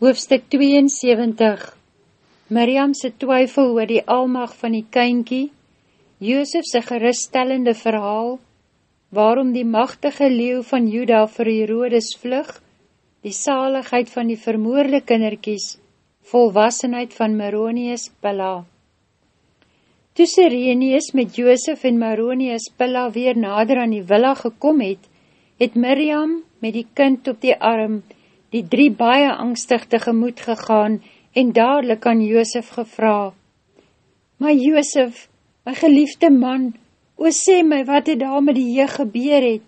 Hoofstuk 72 Miriamse twyfel oor die almag van die kynkie, Joosefse geruststellende verhaal, waarom die machtige leeuw van Juda vir Herodes vlug, die saligheid van die vermoorde kinderkies, volwassenheid van Maronius Pilla. Toe Sirenius met Joosef en Maronius Pilla weer nader aan die villa gekom het, het Miriam met die kind op die arm, die drie baie angstig tegemoet gegaan en dadelijk aan Joosef gevra. My Joosef, my geliefde man, o sê my wat het daar met die jeug gebeur het.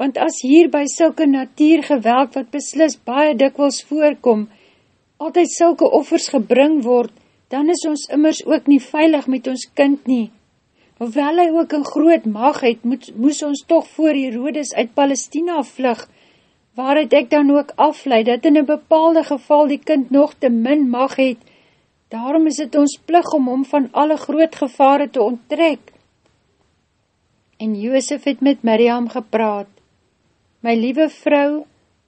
Want as hier by sulke natuurgeweld wat beslis baie dikwels voorkom, altyd sulke offers gebring word, dan is ons immers ook nie veilig met ons kind nie. Hoewel hy ook een groot mag het, moes, moes ons toch voor Herodes uit Palestina vlug, waaruit ek dan ook afleid, dat in een bepaalde geval die kind nog te min mag het, daarom is het ons plig om om van alle groot gevare te onttrek. En Joosef het met Miriam gepraat, My liewe vrou,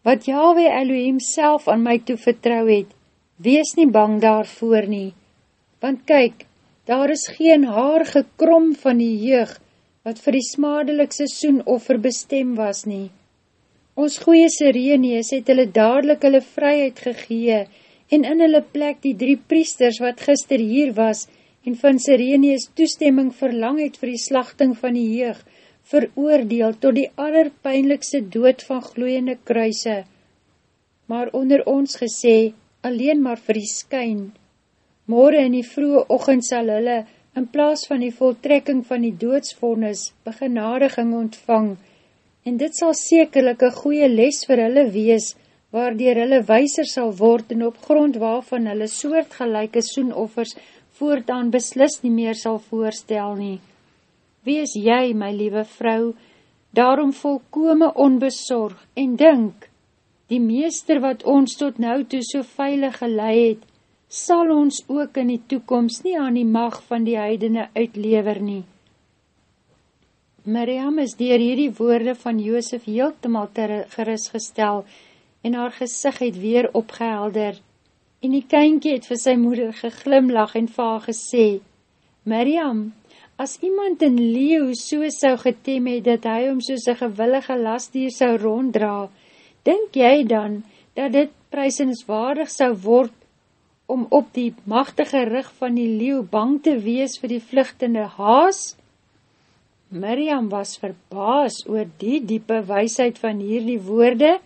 wat Yahweh Elohim self aan my toe vertrouw het, wees nie bang daarvoor nie, want kyk, daar is geen haar gekrom van die jeug, wat vir die smadelikse soenoffer bestem was nie. Ons goeie Sirenees het hulle dadelijk hulle vryheid gegee en in hulle plek die drie priesters wat gister hier was en van Sirenees toestemming verlang het vir die slachting van die jeug, veroordeel tot die allerpijnlikse dood van gloeiende kruise. Maar onder ons gesê, alleen maar vir die skyn. Morgen in die vroege ochend sal hulle, in plaas van die voltrekking van die doodsvonnis, begenadiging ontvang, en dit sal sekerlik een goeie les vir hulle wees, waardier hulle weiser sal word en op grond waarvan hulle soortgelijke soenoffers voortaan beslis nie meer sal voorstel nie. Wees jy, my liewe vrou, daarom volkome onbezorg en dink, die meester wat ons tot nou toe so veilig gelei het, sal ons ook in die toekomst nie aan die mag van die heidene uitlever nie. Miriam is dier hierdie woorde van Joosef heeltemaal gerustgestel en haar gezicht het weer opgehelder. En die kynkie het vir sy moeder geglimlag en haar gesê, Miriam, as iemand in leeuw so sou getem het, dat hy om soos een gewillige last hier sou ronddra, denk jy dan, dat dit prijsenswaardig sou word, om op die machtige rug van die leeuw bang te wees vir die vluchtende haas? Miriam was verbaas oor die diepe wysheid van hierdie woorde,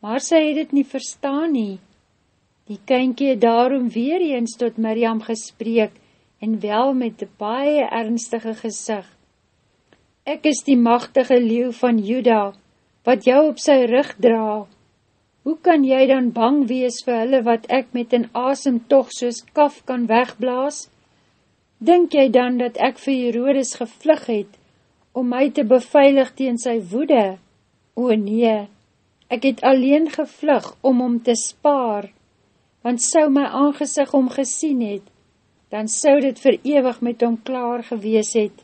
maar sy het het nie verstaan nie. Die kynkie daarom weer eens tot Miriam gespreek, en wel met die baie ernstige gezicht. Ek is die machtige leeuw van Juda, wat jou op sy rug dra. Hoe kan jy dan bang wees vir hulle wat ek met een asem toch soos kaf kan wegblaas? Dink jy dan dat ek vir Herodes gevlug het, om my te beveilig teen sy woede? O nee, ek het alleen gevlug om om te spaar, want sou my aangezig om gesien het, dan sou dit verewig met hom klaar gewees het.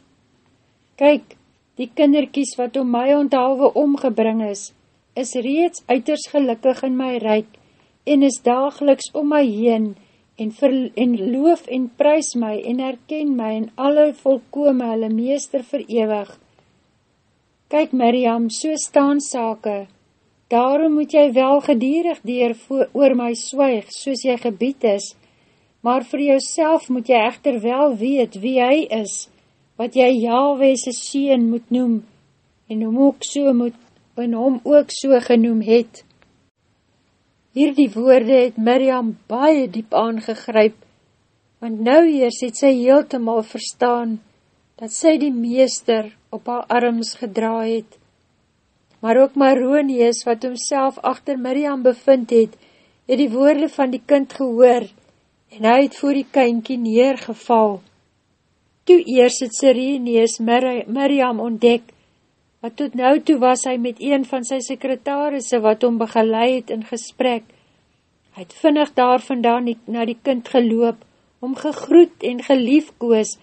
Kyk, die kinderkies wat om my onthalwe omgebring is, is reeds uiters gelukkig in my reik, en is dageliks om my heen, en, ver, en loof en prijs my, en erken my, en alle volkome hulle meester verewig, Kyk Miriam, so staan sake, daarom moet jy wel gedierig dier oor my swyg, soos jy gebied is, maar vir jouself moet jy echter wel weet wie hy is, wat jy Yahwehse sien moet noem, en hom ook so moet, en hom ook so genoem het. Hierdie woorde het Miriam baie diep aangegryp, want nou eers het sy heeltemaal verstaan, dat sy die meester op haar arms gedra het. Maar ook Maronius, wat homself achter Miriam bevind het, het die woorde van die kind gehoor, en hy het voor die kynkie neergeval. Toe eers het Sireneus Miriam ontdek, wat tot nou toe was hy met een van sy sekretarisse wat hom begeleid in gesprek. Hy het vinnig daar vandaan die, na die kind geloop, om gegroet en geliefkoos,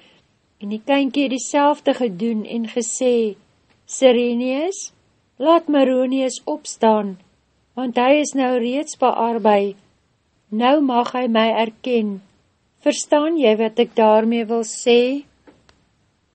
En die kynkie die selfde gedoen en gesê, Sireneus, laat Maronius opstaan. want hy is nou reeds bearbei, nou mag hy my erken. Verstaan jy wat ek daarmee wil sê?